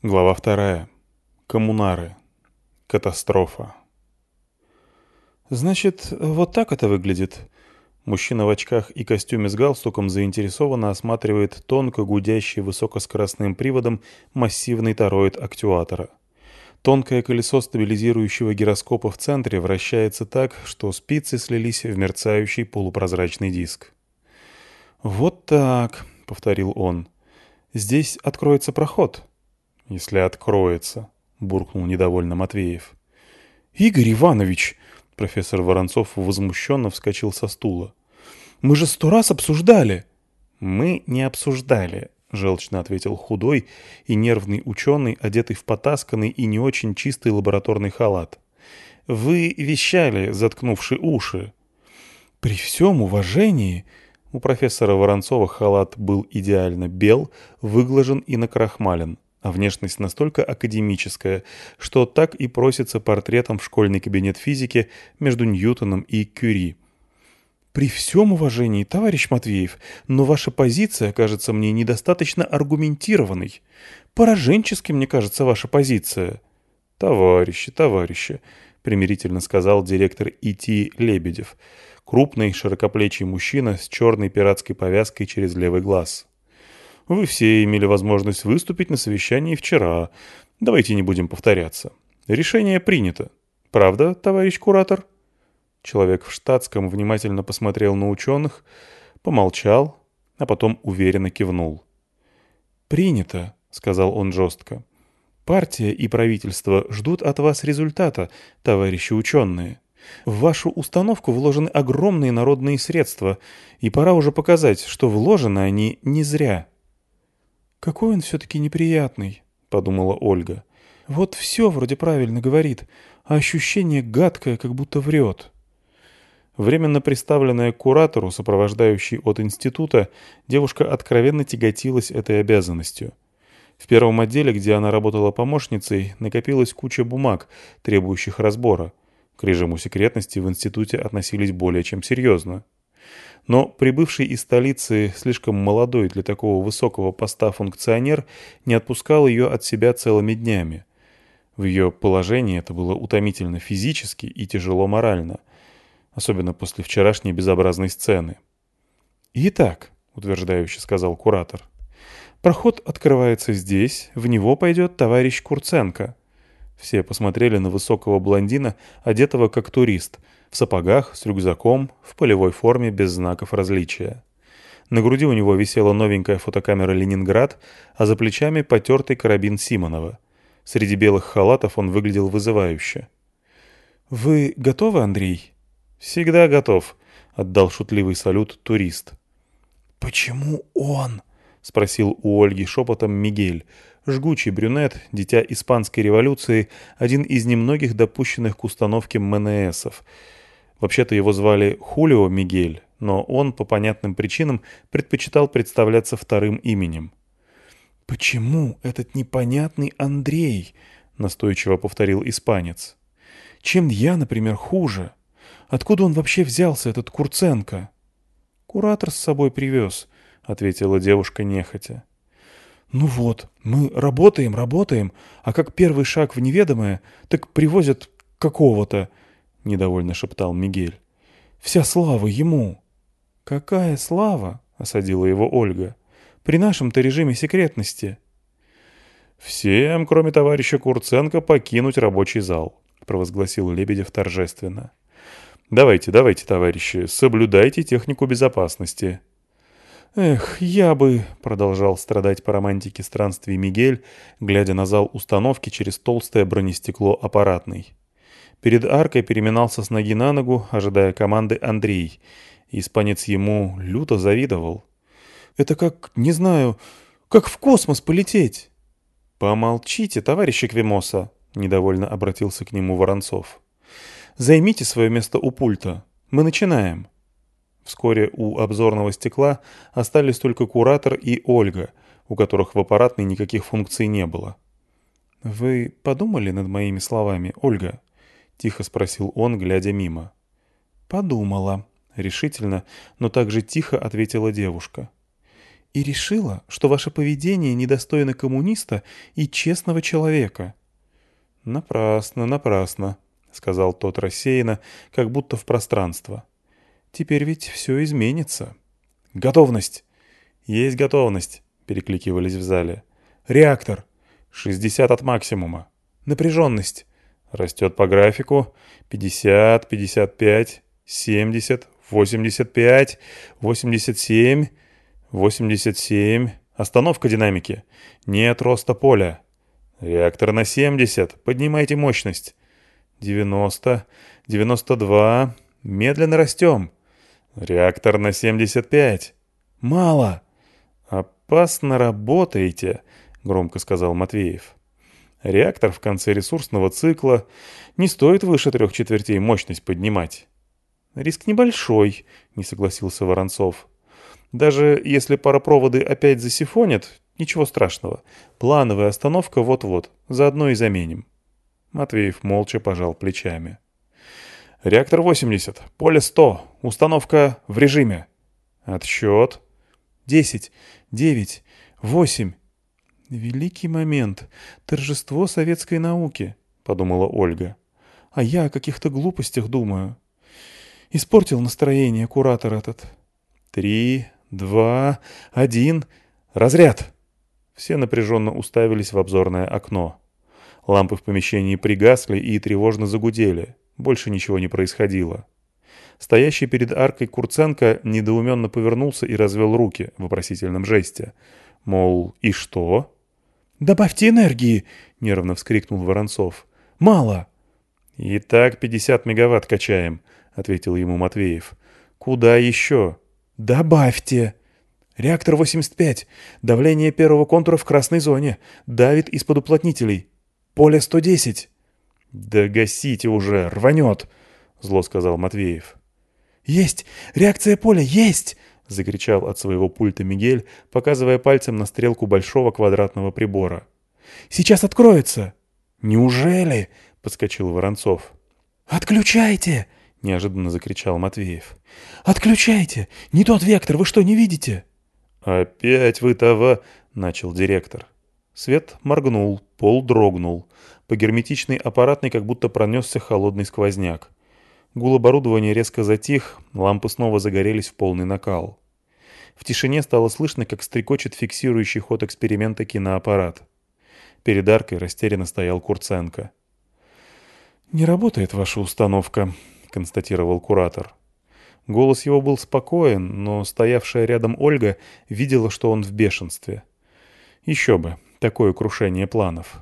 Глава вторая. Коммунары. Катастрофа. «Значит, вот так это выглядит?» Мужчина в очках и костюме с галстуком заинтересованно осматривает тонко гудящий высокоскоростным приводом массивный тороид актуатора. Тонкое колесо стабилизирующего гироскопа в центре вращается так, что спицы слились в мерцающий полупрозрачный диск. «Вот так», — повторил он. «Здесь откроется проход» если откроется», — буркнул недовольно Матвеев. «Игорь Иванович!» — профессор Воронцов возмущенно вскочил со стула. «Мы же сто раз обсуждали!» «Мы не обсуждали», — желчно ответил худой и нервный ученый, одетый в потасканный и не очень чистый лабораторный халат. «Вы вещали, заткнувши уши». «При всем уважении...» У профессора Воронцова халат был идеально бел, выглажен и накрахмален а внешность настолько академическая, что так и просится портретом в школьный кабинет физики между Ньютоном и Кюри. «При всем уважении, товарищ Матвеев, но ваша позиция кажется мне недостаточно аргументированной. Пораженчески, мне кажется, ваша позиция». «Товарищи, товарищи», — примирительно сказал директор ИТ Лебедев, крупный широкоплечий мужчина с черной пиратской повязкой через левый глаз. Вы все имели возможность выступить на совещании вчера. Давайте не будем повторяться. Решение принято. Правда, товарищ куратор?» Человек в штатском внимательно посмотрел на ученых, помолчал, а потом уверенно кивнул. «Принято», — сказал он жестко. «Партия и правительство ждут от вас результата, товарищи ученые. В вашу установку вложены огромные народные средства, и пора уже показать, что вложены они не зря». «Какой он все-таки неприятный», — подумала Ольга. «Вот все вроде правильно говорит, а ощущение гадкое, как будто врет». Временно представленная куратору, сопровождающей от института, девушка откровенно тяготилась этой обязанностью. В первом отделе, где она работала помощницей, накопилась куча бумаг, требующих разбора. К режиму секретности в институте относились более чем серьезно. Но прибывший из столицы, слишком молодой для такого высокого поста функционер, не отпускал ее от себя целыми днями. В ее положении это было утомительно физически и тяжело морально, особенно после вчерашней безобразной сцены. «Итак», — утверждающе сказал куратор, — «проход открывается здесь, в него пойдет товарищ Курценко». Все посмотрели на высокого блондина, одетого как турист — в сапогах, с рюкзаком, в полевой форме без знаков различия. На груди у него висела новенькая фотокамера «Ленинград», а за плечами потертый карабин Симонова. Среди белых халатов он выглядел вызывающе. «Вы готовы, Андрей?» «Всегда готов», — отдал шутливый салют турист. «Почему он?» — спросил у Ольги шепотом Мигель, жгучий брюнет, дитя испанской революции, один из немногих допущенных к установке МНСов — Вообще-то его звали Хулио Мигель, но он, по понятным причинам, предпочитал представляться вторым именем. «Почему этот непонятный Андрей?» — настойчиво повторил испанец. «Чем я, например, хуже? Откуда он вообще взялся, этот Курценко?» «Куратор с собой привез», — ответила девушка нехотя. «Ну вот, мы работаем, работаем, а как первый шаг в неведомое, так привозят какого-то, — недовольно шептал Мигель. «Вся слава ему!» «Какая слава?» — осадила его Ольга. «При нашем-то режиме секретности». «Всем, кроме товарища Курценко, покинуть рабочий зал», — провозгласил Лебедев торжественно. «Давайте, давайте, товарищи, соблюдайте технику безопасности». «Эх, я бы...» — продолжал страдать по романтике странствий Мигель, глядя на зал установки через толстое бронестекло аппаратный. Перед аркой переминался с ноги на ногу, ожидая команды Андрей. Испанец ему люто завидовал. «Это как, не знаю, как в космос полететь!» «Помолчите, товарищ Эквимоса!» — недовольно обратился к нему Воронцов. «Займите свое место у пульта. Мы начинаем». Вскоре у обзорного стекла остались только куратор и Ольга, у которых в аппаратной никаких функций не было. «Вы подумали над моими словами, Ольга?» — тихо спросил он, глядя мимо. «Подумала», — решительно, но также тихо ответила девушка. и решила, что ваше поведение недостойно коммуниста и честного человека». «Напрасно, напрасно», — сказал тот рассеянно, как будто в пространство. «Теперь ведь все изменится». «Готовность!» «Есть готовность», — перекликивались в зале. «Реактор!» «60 от максимума». «Напряженность!» «Растет по графику. 50, 55, 70, 85, 87, 87. Остановка динамики. Нет роста поля. Реактор на 70. Поднимайте мощность. 90, 92. Медленно растем. Реактор на 75. Мало. Опасно работаете, громко сказал Матвеев. Реактор в конце ресурсного цикла не стоит выше трех четвертей мощность поднимать. Риск небольшой, не согласился Воронцов. Даже если паропроводы опять засифонят, ничего страшного. Плановая остановка вот-вот, заодно и заменим. Матвеев молча пожал плечами. «Реактор 80, поле 100, установка в режиме». «Отсчет». «Десять, девять, восемь». «Великий момент, торжество советской науки», — подумала Ольга. «А я о каких-то глупостях думаю. Испортил настроение куратор этот». «Три, два, один, разряд!» Все напряженно уставились в обзорное окно. Лампы в помещении пригасли и тревожно загудели. Больше ничего не происходило. Стоящий перед аркой Курценко недоуменно повернулся и развел руки в вопросительном жесте. Мол, и что? «Добавьте энергии!» — нервно вскрикнул Воронцов. «Мало!» «И так 50 мегаватт качаем», — ответил ему Матвеев. «Куда еще?» «Добавьте!» «Реактор 85. Давление первого контура в красной зоне. Давит из-под уплотнителей. Поле 110». «Да гасите уже, рванет!» — зло сказал Матвеев. «Есть! Реакция поля! Есть!» — закричал от своего пульта Мигель, показывая пальцем на стрелку большого квадратного прибора. «Сейчас откроется!» «Неужели?» — подскочил Воронцов. «Отключайте!» — неожиданно закричал Матвеев. «Отключайте! Не тот вектор, вы что, не видите?» «Опять вы того!» — начал директор. Свет моргнул, пол дрогнул. По герметичной аппаратной как будто пронесся холодный сквозняк. Гул оборудования резко затих, лампы снова загорелись в полный накал. В тишине стало слышно, как стрекочет фиксирующий ход эксперимента киноаппарат. Перед аркой растерянно стоял Курценко. «Не работает ваша установка», — констатировал куратор. Голос его был спокоен, но стоявшая рядом Ольга видела, что он в бешенстве. Еще бы, такое крушение планов.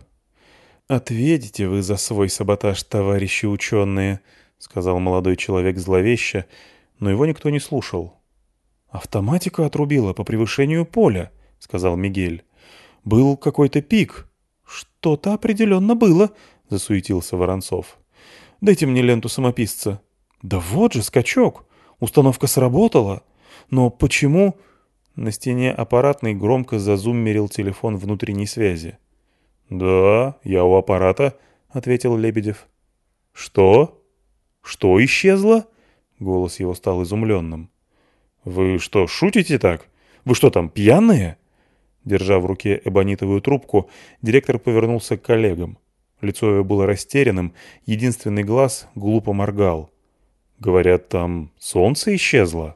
«Ответите вы за свой саботаж, товарищи ученые», — сказал молодой человек зловеще, но его никто не слушал. «Автоматика отрубила по превышению поля», — сказал Мигель. «Был какой-то пик». «Что-то определенно было», — засуетился Воронцов. «Дайте мне ленту самописца». «Да вот же скачок! Установка сработала! Но почему...» На стене аппаратный громко зазуммерил телефон внутренней связи. «Да, я у аппарата», — ответил Лебедев. «Что?» «Что исчезло?» Голос его стал изумленным. «Вы что, шутите так? Вы что там, пьяные?» Держа в руке эбонитовую трубку, директор повернулся к коллегам. Лицо его было растерянным, единственный глаз глупо моргал. «Говорят, там солнце исчезло?»